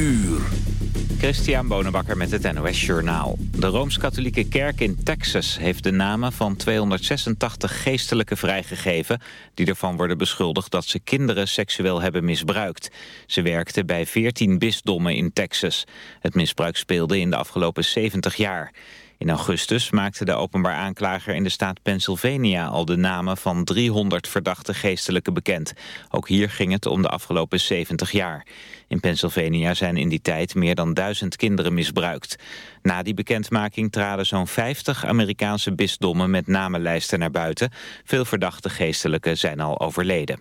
uur. Christian Bonenbakker met het NOS Journaal. De Rooms-Katholieke Kerk in Texas heeft de namen van 286 geestelijken vrijgegeven... die ervan worden beschuldigd dat ze kinderen seksueel hebben misbruikt. Ze werkten bij 14 bisdommen in Texas. Het misbruik speelde in de afgelopen 70 jaar. In augustus maakte de openbaar aanklager in de staat Pennsylvania al de namen van 300 verdachte geestelijken bekend. Ook hier ging het om de afgelopen 70 jaar. In Pennsylvania zijn in die tijd meer dan duizend kinderen misbruikt. Na die bekendmaking traden zo'n 50 Amerikaanse bisdommen met namenlijsten naar buiten. Veel verdachte geestelijken zijn al overleden.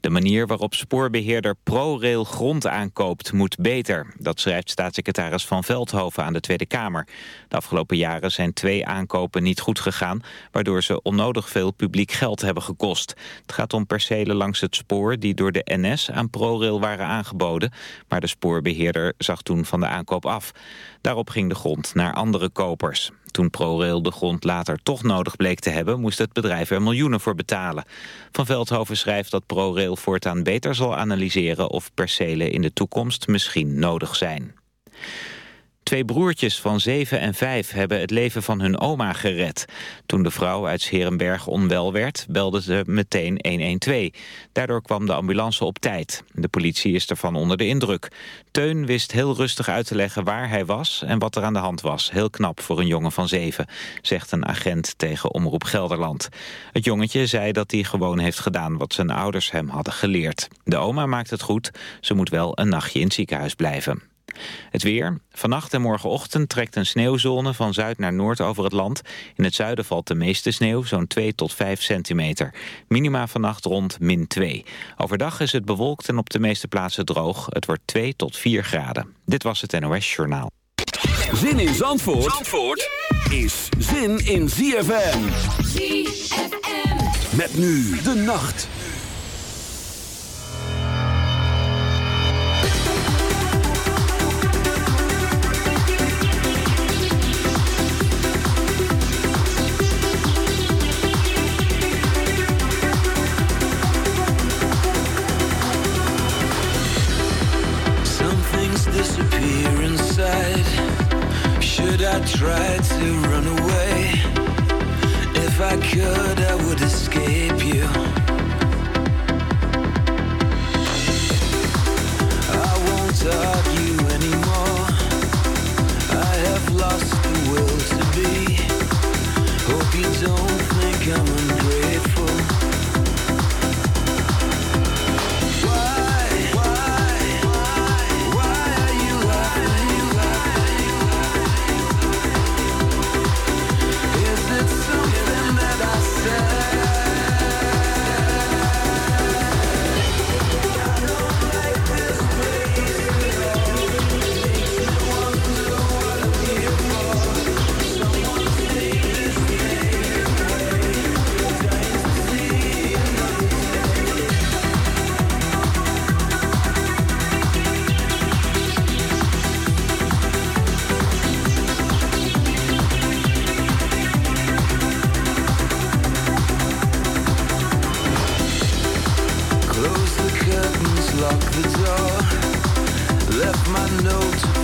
De manier waarop spoorbeheerder ProRail grond aankoopt moet beter. Dat schrijft staatssecretaris Van Veldhoven aan de Tweede Kamer. De afgelopen jaren zijn twee aankopen niet goed gegaan... waardoor ze onnodig veel publiek geld hebben gekost. Het gaat om percelen langs het spoor die door de NS aan ProRail waren aangeboden... maar de spoorbeheerder zag toen van de aankoop af. Daarop ging de grond naar andere kopers. Toen ProRail de grond later toch nodig bleek te hebben... moest het bedrijf er miljoenen voor betalen. Van Veldhoven schrijft dat ProRail voortaan beter zal analyseren... of percelen in de toekomst misschien nodig zijn. Twee broertjes van 7 en 5 hebben het leven van hun oma gered. Toen de vrouw uit Scherenberg onwel werd, belden ze meteen 112. Daardoor kwam de ambulance op tijd. De politie is ervan onder de indruk. Teun wist heel rustig uit te leggen waar hij was en wat er aan de hand was. Heel knap voor een jongen van 7, zegt een agent tegen Omroep Gelderland. Het jongetje zei dat hij gewoon heeft gedaan wat zijn ouders hem hadden geleerd. De oma maakt het goed, ze moet wel een nachtje in het ziekenhuis blijven. Het weer. Vannacht en morgenochtend trekt een sneeuwzone van zuid naar noord over het land. In het zuiden valt de meeste sneeuw, zo'n 2 tot 5 centimeter. Minima vannacht rond min 2. Overdag is het bewolkt en op de meeste plaatsen droog. Het wordt 2 tot 4 graden. Dit was het NOS Journaal. Zin in Zandvoort, Zandvoort is zin in ZFM. ZFM. Met nu de nacht. I try to run away. If I could, I would escape you. I won't argue anymore. I have lost the will to be. Hope you don't think I'm note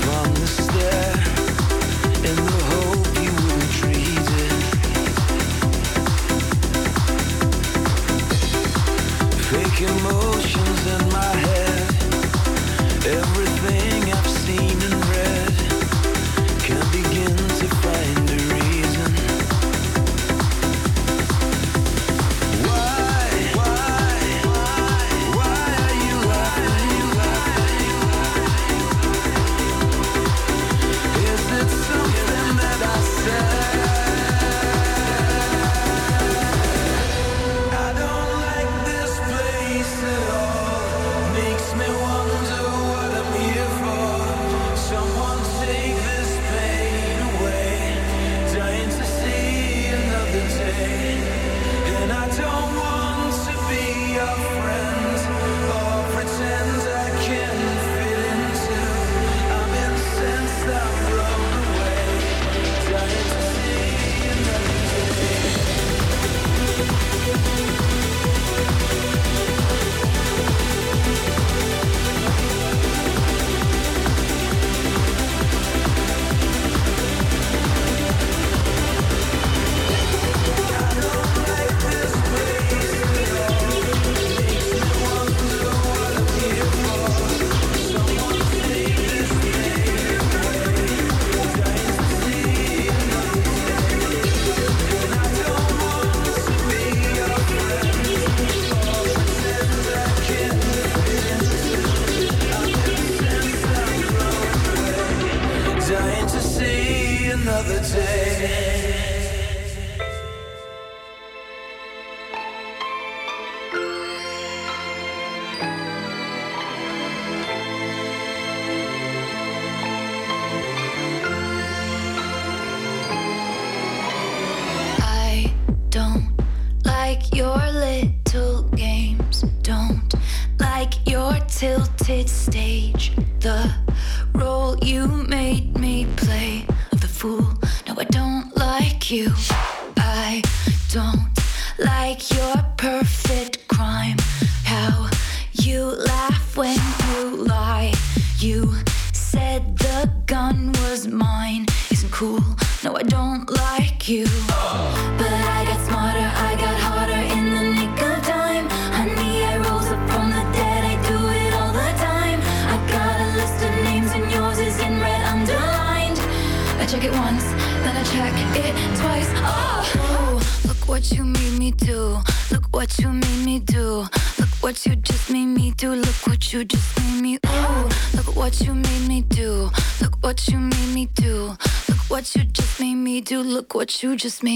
just made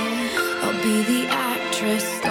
Be the actress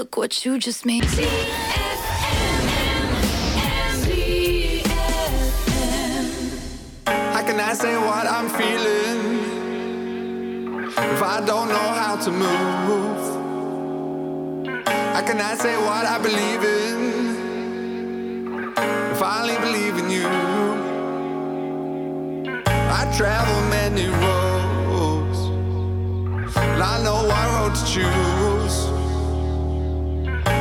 Look what you just made. How can I say what I'm feeling if I don't know how to move? How can I say what I believe in if I only believe in you? I travel many roads, and I know what road to choose.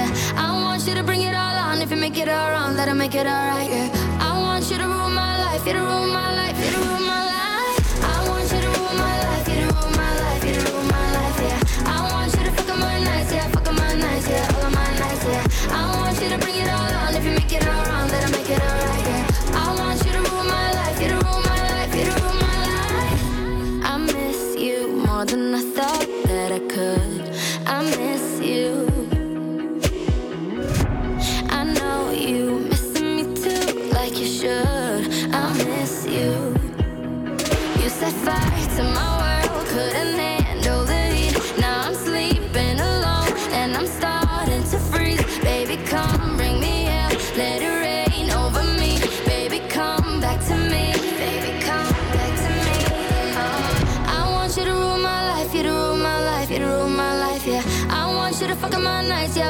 yeah. I want you to bring it all on. If you make it all wrong, let it make it all right, yeah. I want you to rule my life, you to rule my life.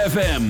ZFM.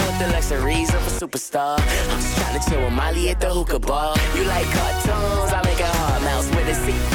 the luxuries of a superstar. I'm just trying to chill with Molly at the hookah bar. You like cartoons? I make a hard mouse with a seat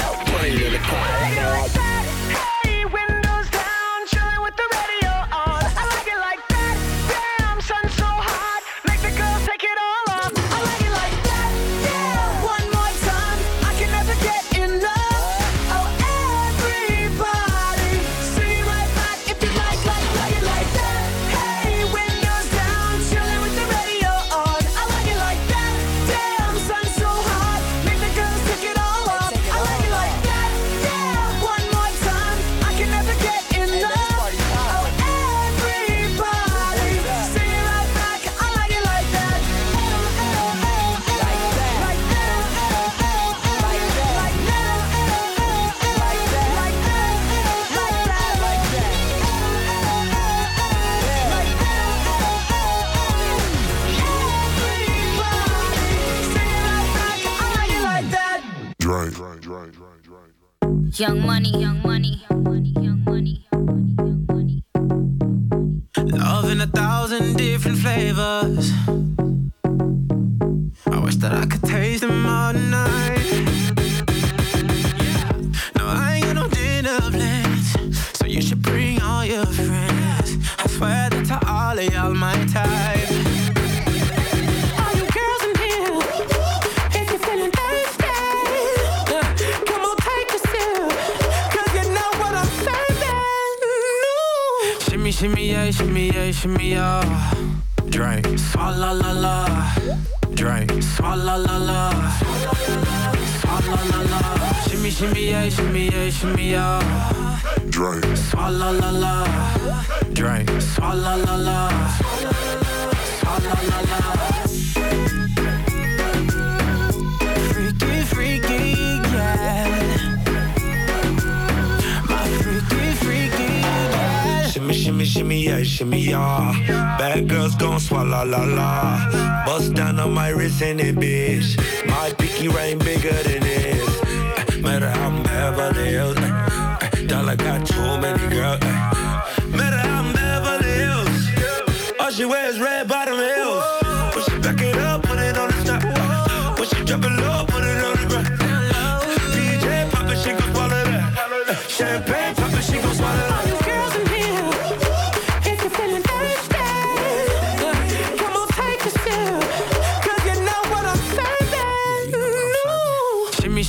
in it, bitch. My pinky ring bigger than this. Matter how I'm Beverly Hills.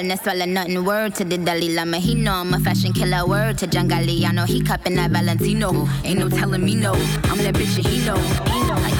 Wellness, swallow nothing. Word to the Dalai Lama, he know I'm a fashion killer. Word to John Galliano, he cupping that Valentino. Ain't no telling me no, I'm that bitch and he know. He know.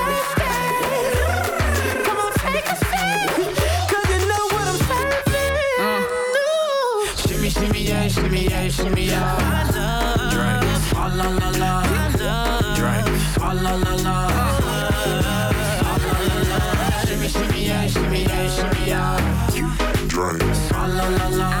Shimmy, yeah, shimmy, yeah, shimmy, yeah. Drink. Ah, la, la, la. Drink. La, la, la. Ah, la, la, la. Shimmy, shimmy, yeah, shimmy, yeah, shimmy, yeah. Drink. Ah, la, la, la.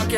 je